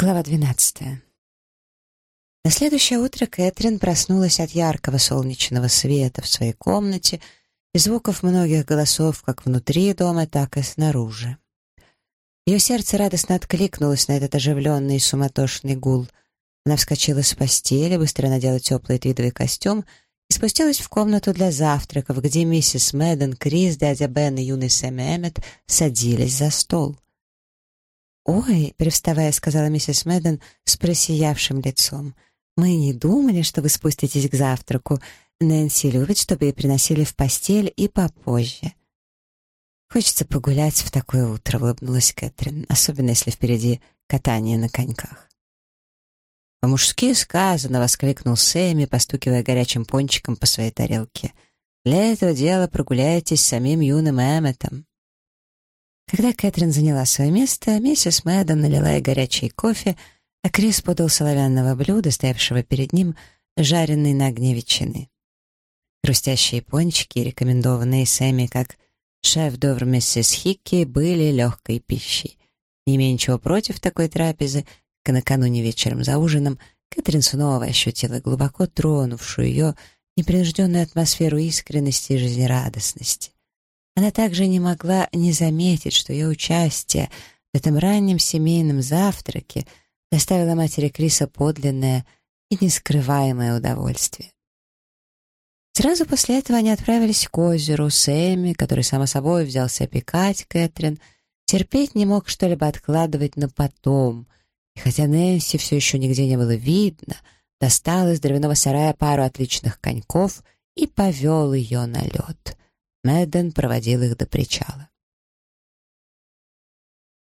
Глава двенадцатая. На следующее утро Кэтрин проснулась от яркого солнечного света в своей комнате и звуков многих голосов как внутри дома, так и снаружи. Ее сердце радостно откликнулось на этот оживленный и суматошный гул. Она вскочила с постели, быстро надела теплый твидовый костюм и спустилась в комнату для завтраков, где миссис Мэдден, Крис, дядя Бен и юный Сэм Эммет садились за стол. «Ой», — привставая, сказала миссис Мэдден с просиявшим лицом, «мы не думали, что вы спуститесь к завтраку. Нэнси любит, чтобы ей приносили в постель и попозже». «Хочется погулять в такое утро», — улыбнулась Кэтрин, особенно если впереди катание на коньках. «По-мужски сказано!» — воскликнул Сэмми, постукивая горячим пончиком по своей тарелке. «Для этого дела прогуляйтесь с самим юным Эмметом». Когда Кэтрин заняла свое место, миссис Мэддон налила ей горячий кофе, а Крис подал соловянного блюда, стоявшего перед ним, жареной на огне ветчины. Хрустящие пончики, рекомендованные Сэмми как шеф-довр миссис Хикки, были легкой пищей. Не имея ничего против такой трапезы, как накануне вечером за ужином, Кэтрин снова ощутила глубоко тронувшую ее непринужденную атмосферу искренности и жизнерадостности. Она также не могла не заметить, что ее участие в этом раннем семейном завтраке доставило матери Криса подлинное и нескрываемое удовольствие. Сразу после этого они отправились к озеру. Сэмми, который, само собой, взялся опекать Кэтрин, терпеть не мог что-либо откладывать на потом. И хотя Нэнси все еще нигде не было видно, достал из дровяного сарая пару отличных коньков и повел ее на лед. Мэдден проводил их до причала.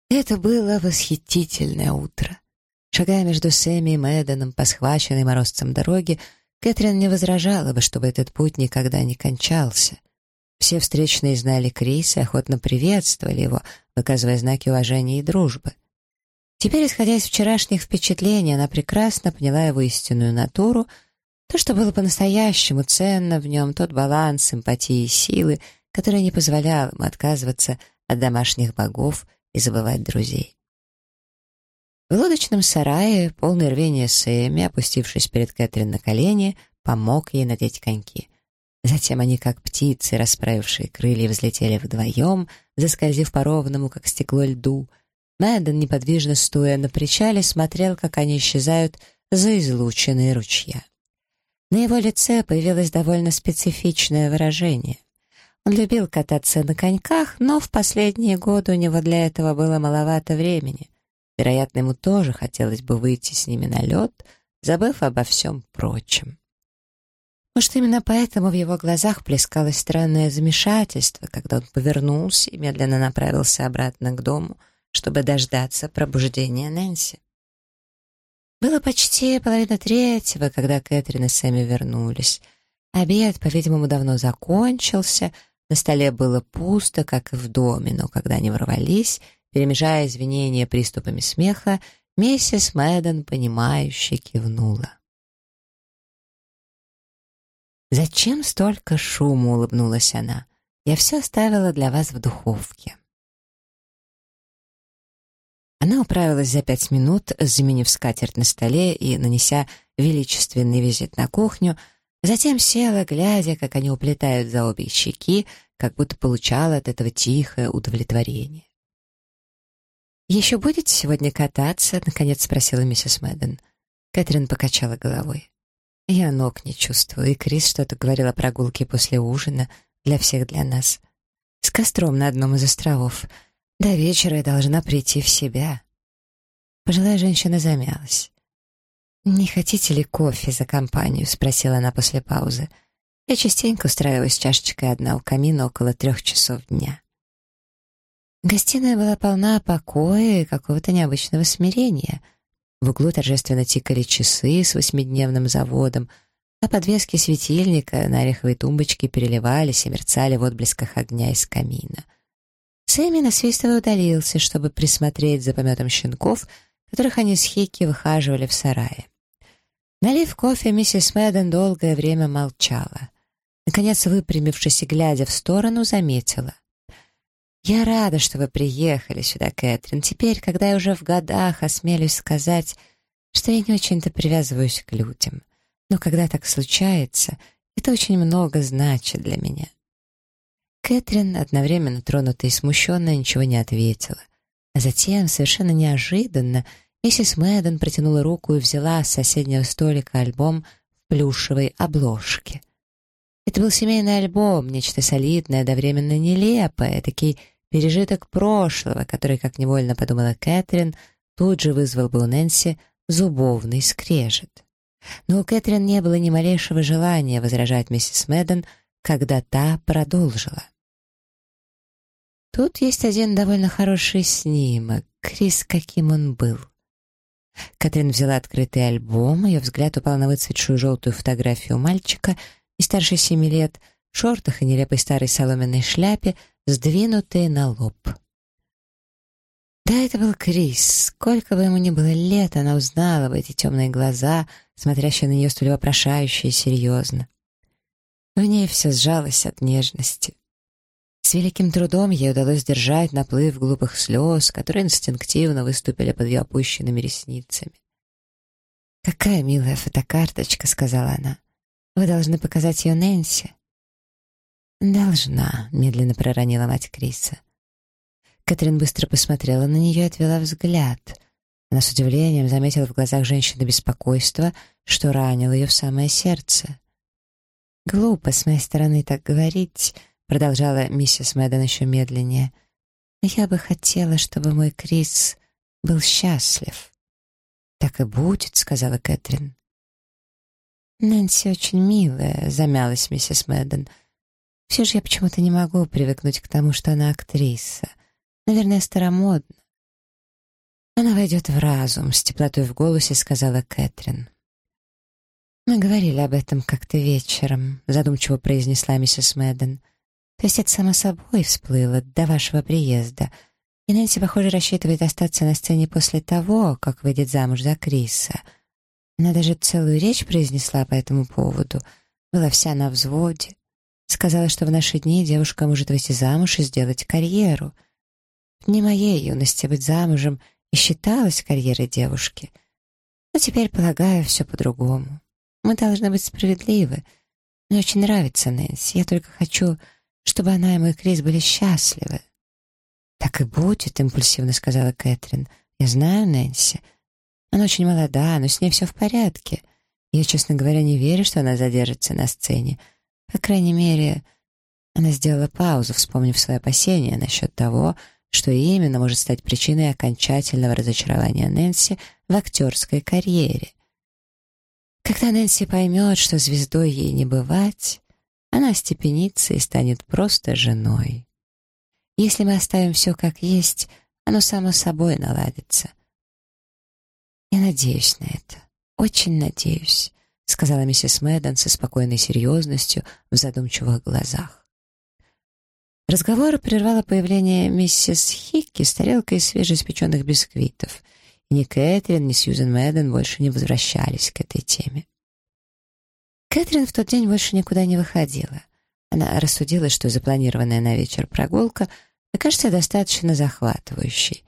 Это было восхитительное утро. Шагая между Сэмми и Мэдденом по схваченной морозцем дороге, Кэтрин не возражала бы, чтобы этот путь никогда не кончался. Все встречные знали Криса и охотно приветствовали его, выказывая знаки уважения и дружбы. Теперь, исходя из вчерашних впечатлений, она прекрасно поняла его истинную натуру — то, что было по-настоящему ценно в нем, тот баланс симпатии и силы, который не позволял ему отказываться от домашних богов и забывать друзей. В лодочном сарае, полный рвения Сэмми, опустившись перед Кэтрин на колени, помог ей надеть коньки. Затем они, как птицы, расправившие крылья, взлетели вдвоем, заскользив по ровному, как стекло льду. Мэдден, неподвижно стоя на причале, смотрел, как они исчезают за излученные ручья. На его лице появилось довольно специфичное выражение. Он любил кататься на коньках, но в последние годы у него для этого было маловато времени. Вероятно, ему тоже хотелось бы выйти с ними на лед, забыв обо всем прочем. Может, именно поэтому в его глазах плескалось странное замешательство, когда он повернулся и медленно направился обратно к дому, чтобы дождаться пробуждения Нэнси. Было почти половина третьего, когда Кэтрин и Сэмми вернулись. Обед, по-видимому, давно закончился, на столе было пусто, как и в доме, но когда они ворвались, перемежая извинения приступами смеха, миссис Мэдден, понимающе кивнула. «Зачем столько шума?» — улыбнулась она. «Я все оставила для вас в духовке». Она управилась за пять минут, заменив скатерть на столе и нанеся величественный визит на кухню, затем села, глядя, как они уплетают за обе щеки, как будто получала от этого тихое удовлетворение. «Еще будете сегодня кататься?» — наконец спросила миссис Мэдден. Кэтрин покачала головой. «Я ног не чувствую, и Крис что-то говорил о прогулке после ужина для всех для нас. С костром на одном из островов. До вечера я должна прийти в себя. Пожилая женщина замялась. «Не хотите ли кофе за компанию?» — спросила она после паузы. «Я частенько устраиваюсь чашечкой одна у камина около трех часов дня». Гостиная была полна покоя и какого-то необычного смирения. В углу торжественно тикали часы с восьмидневным заводом, а подвески светильника на ореховой тумбочке переливались и мерцали в отблесках огня из камина — Сэмми насвистывая удалился, чтобы присмотреть за пометом щенков, которых они с Хикки выхаживали в сарае. Налив кофе, миссис Мэдден долгое время молчала. Наконец, выпрямившись и глядя в сторону, заметила. «Я рада, что вы приехали сюда, Кэтрин. Теперь, когда я уже в годах, осмелюсь сказать, что я не очень-то привязываюсь к людям. Но когда так случается, это очень много значит для меня». Кэтрин, одновременно тронутая и смущенная, ничего не ответила. А затем, совершенно неожиданно, миссис Мэдден протянула руку и взяла с соседнего столика альбом в плюшевой обложке. Это был семейный альбом, нечто солидное, одновременно нелепое, такой пережиток прошлого, который, как невольно подумала Кэтрин, тут же вызвал бы у Нэнси зубовный скрежет. Но у Кэтрин не было ни малейшего желания возражать миссис Мэдден, когда та продолжила. Тут есть один довольно хороший снимок. Крис, каким он был. Катрин взяла открытый альбом, ее взгляд упал на выцветшую желтую фотографию мальчика и старше семи лет, в шортах и нелепой старой соломенной шляпе, сдвинутые на лоб. Да, это был Крис. Сколько бы ему ни было лет, она узнала бы эти темные глаза, смотрящие на нее столь вопрошающе и серьезно. В ней все сжалось от нежности. С великим трудом ей удалось держать наплыв глупых слез, которые инстинктивно выступили под ее опущенными ресницами. «Какая милая фотокарточка», — сказала она. «Вы должны показать ее Нэнси». «Должна», — медленно проронила мать Криса. Кэтрин быстро посмотрела на нее и отвела взгляд. Она с удивлением заметила в глазах женщины беспокойство, что ранило ее в самое сердце. «Глупо с моей стороны так говорить», продолжала миссис Мэдден еще медленнее. «Я бы хотела, чтобы мой Крис был счастлив». «Так и будет», — сказала Кэтрин. «Нэнси очень милая», — замялась миссис Мэдден. «Все же я почему-то не могу привыкнуть к тому, что она актриса. Наверное, старомодна». «Она войдет в разум», — с теплотой в голосе сказала Кэтрин. «Мы говорили об этом как-то вечером», — задумчиво произнесла миссис Мэдден. То есть это само собой всплыло до вашего приезда. И Нэнси, похоже, рассчитывает остаться на сцене после того, как выйдет замуж за Криса. Она даже целую речь произнесла по этому поводу. Была вся на взводе. Сказала, что в наши дни девушка может выйти замуж и сделать карьеру. Не моей юности быть замужем и считалась карьерой девушки. Но теперь, полагаю, все по-другому. Мы должны быть справедливы. Мне очень нравится Нэнси. Я только хочу чтобы она и мой Крис были счастливы. «Так и будет», — импульсивно сказала Кэтрин. «Я знаю Нэнси. Она очень молода, но с ней все в порядке. Я, честно говоря, не верю, что она задержится на сцене. По крайней мере...» Она сделала паузу, вспомнив свои опасения насчет того, что именно может стать причиной окончательного разочарования Нэнси в актерской карьере. Когда Нэнси поймет, что звездой ей не бывать, она остепенится и станет просто женой. Если мы оставим все как есть, оно само собой наладится. Я надеюсь на это, очень надеюсь, сказала миссис Мэдден со спокойной серьезностью в задумчивых глазах. Разговор прервало появление миссис Хикки с тарелкой свежеиспеченных бисквитов. Ни Кэтрин, ни Сьюзен Мэдден больше не возвращались к этой теме. Кэтрин в тот день больше никуда не выходила. Она рассудила, что запланированная на вечер прогулка окажется достаточно захватывающей.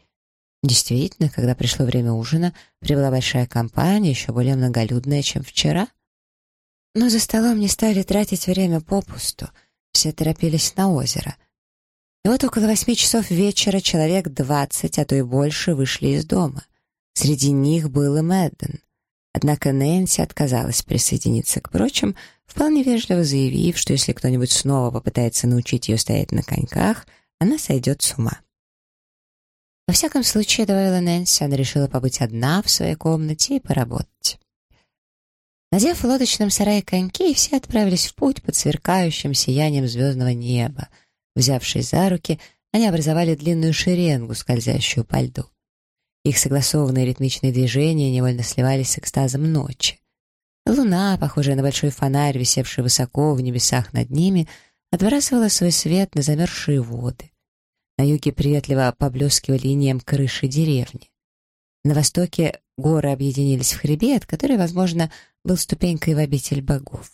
Действительно, когда пришло время ужина, прибыла большая компания, еще более многолюдная, чем вчера. Но за столом не стали тратить время попусту, все торопились на озеро. И вот около восьми часов вечера человек двадцать, а то и больше, вышли из дома. Среди них был и Мэдден — Однако Нэнси отказалась присоединиться к прочим, вполне вежливо заявив, что если кто-нибудь снова попытается научить ее стоять на коньках, она сойдет с ума. Во всяком случае, добавила Нэнси, она решила побыть одна в своей комнате и поработать. Надев в лодочном сарае коньки, все отправились в путь под сверкающим сиянием звездного неба. Взявшись за руки, они образовали длинную шеренгу, скользящую по льду. Их согласованные ритмичные движения невольно сливались с экстазом ночи. Луна, похожая на большой фонарь, висевший высоко в небесах над ними, отбрасывала свой свет на замерзшие воды. На юге приветливо поблескивали инеем крыши деревни. На востоке горы объединились в хребет, который, возможно, был ступенькой в обитель богов.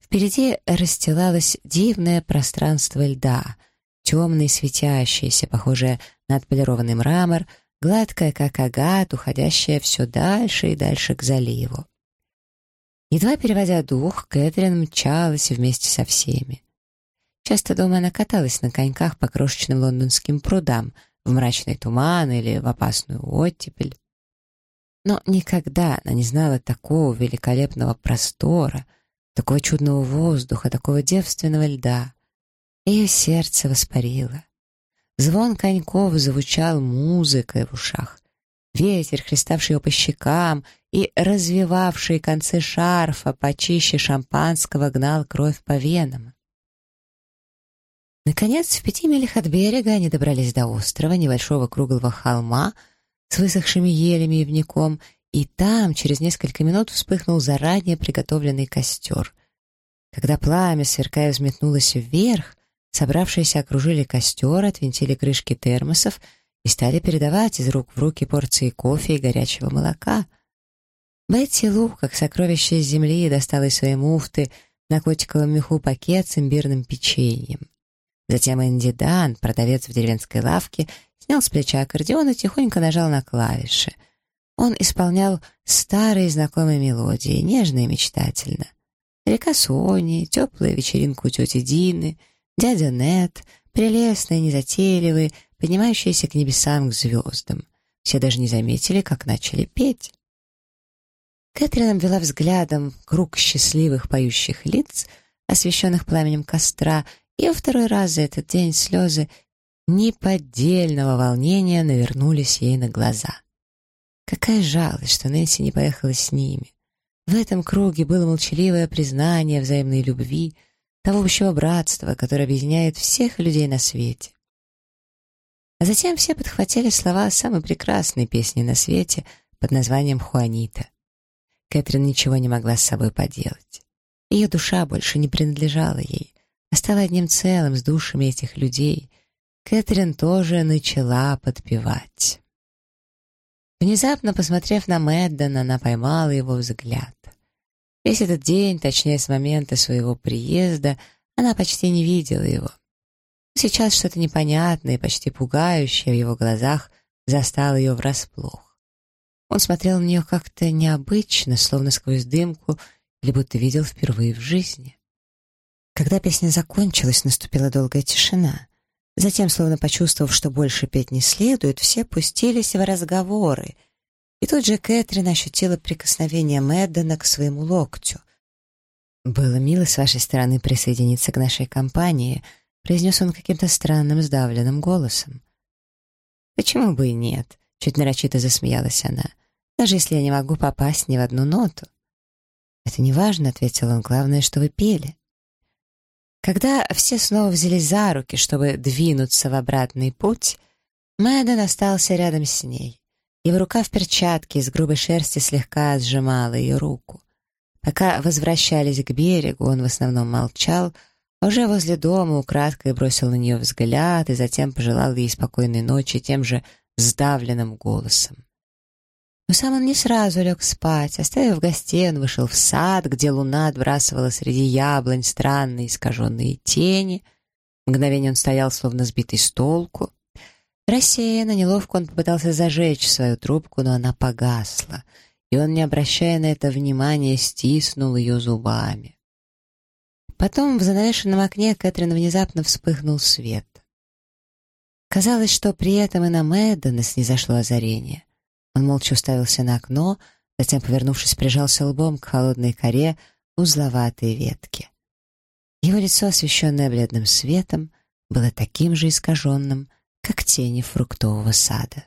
Впереди расстилалось дивное пространство льда, темный, светящийся, похожая на отполированный мрамор, гладкая, как агат, уходящая все дальше и дальше к заливу. Едва переводя дух, Кэтрин мчалась вместе со всеми. Часто дома она каталась на коньках по крошечным лондонским прудам, в мрачный туман или в опасную оттепель. Но никогда она не знала такого великолепного простора, такого чудного воздуха, такого девственного льда. Ее сердце воспарило. Звон коньков звучал музыкой в ушах. Ветер, хлеставший его по щекам и развивавший концы шарфа почище шампанского, гнал кровь по венам. Наконец, в пяти милях от берега они добрались до острова, небольшого круглого холма с высохшими елями и вником, и там через несколько минут вспыхнул заранее приготовленный костер. Когда пламя, сверкая, взметнулось вверх, собравшиеся окружили костер, отвинтили крышки термосов и стали передавать из рук в руки порции кофе и горячего молока. Бетти Лу, как сокровище из земли, достала из своей муфты на котиковом меху пакет с имбирным печеньем. Затем Энди Дан, продавец в деревенской лавке, снял с плеча аккордеон и тихонько нажал на клавиши. Он исполнял старые знакомые мелодии, нежно и мечтательно. Река Сони, теплая вечеринка у тети Дины, дядя Нет, прелестные, незатейливые, поднимающиеся к небесам, к звездам. Все даже не заметили, как начали петь. Кэтрин обвела взглядом круг счастливых поющих лиц, освещенных пламенем костра, и во второй раз за этот день слезы неподдельного волнения навернулись ей на глаза. Какая жалость, что Нэнси не поехала с ними. В этом круге было молчаливое признание взаимной любви, того общего братства, которое объединяет всех людей на свете. А затем все подхватили слова самой прекрасной песни на свете под названием «Хуанита». Кэтрин ничего не могла с собой поделать. Ее душа больше не принадлежала ей а стала одним целым с душами этих людей, Кэтрин тоже начала подпевать. Внезапно, посмотрев на Мэддена, она поймала его взгляд. Весь этот день, точнее, с момента своего приезда, она почти не видела его. Сейчас что-то непонятное и почти пугающее в его глазах застало ее врасплох. Он смотрел на нее как-то необычно, словно сквозь дымку, или будто видел впервые в жизни. Когда песня закончилась, наступила долгая тишина. Затем, словно почувствовав, что больше петь не следует, все пустились в разговоры. И тут же Кэтрин ощутила прикосновение Мэддена к своему локтю. «Было мило с вашей стороны присоединиться к нашей компании», произнес он каким-то странным сдавленным голосом. «Почему бы и нет?» — чуть нарочито засмеялась она. «Даже если я не могу попасть ни в одну ноту». «Это не важно», — ответил он, — «главное, что вы пели». Когда все снова взялись за руки, чтобы двинуться в обратный путь, Мэдден остался рядом с ней. Его рука в перчатке из грубой шерсти слегка сжимала ее руку. Пока возвращались к берегу, он в основном молчал, а уже возле дома украдкой бросил на нее взгляд и затем пожелал ей спокойной ночи тем же сдавленным голосом. Но сам он не сразу лег спать. Оставив гостей, он вышел в сад, где луна отбрасывала среди яблонь странные искаженные тени. Мгновение он стоял, словно сбитый с толку. Рассеянно, неловко он попытался зажечь свою трубку, но она погасла, и он, не обращая на это внимания, стиснул ее зубами. Потом в занавешенном окне Кэтрин внезапно вспыхнул свет. Казалось, что при этом и на Мэддена снизошло озарение. Он молча уставился на окно, затем, повернувшись, прижался лбом к холодной коре узловатой ветки. Его лицо, освещенное бледным светом, было таким же искаженным, как тени фруктового сада.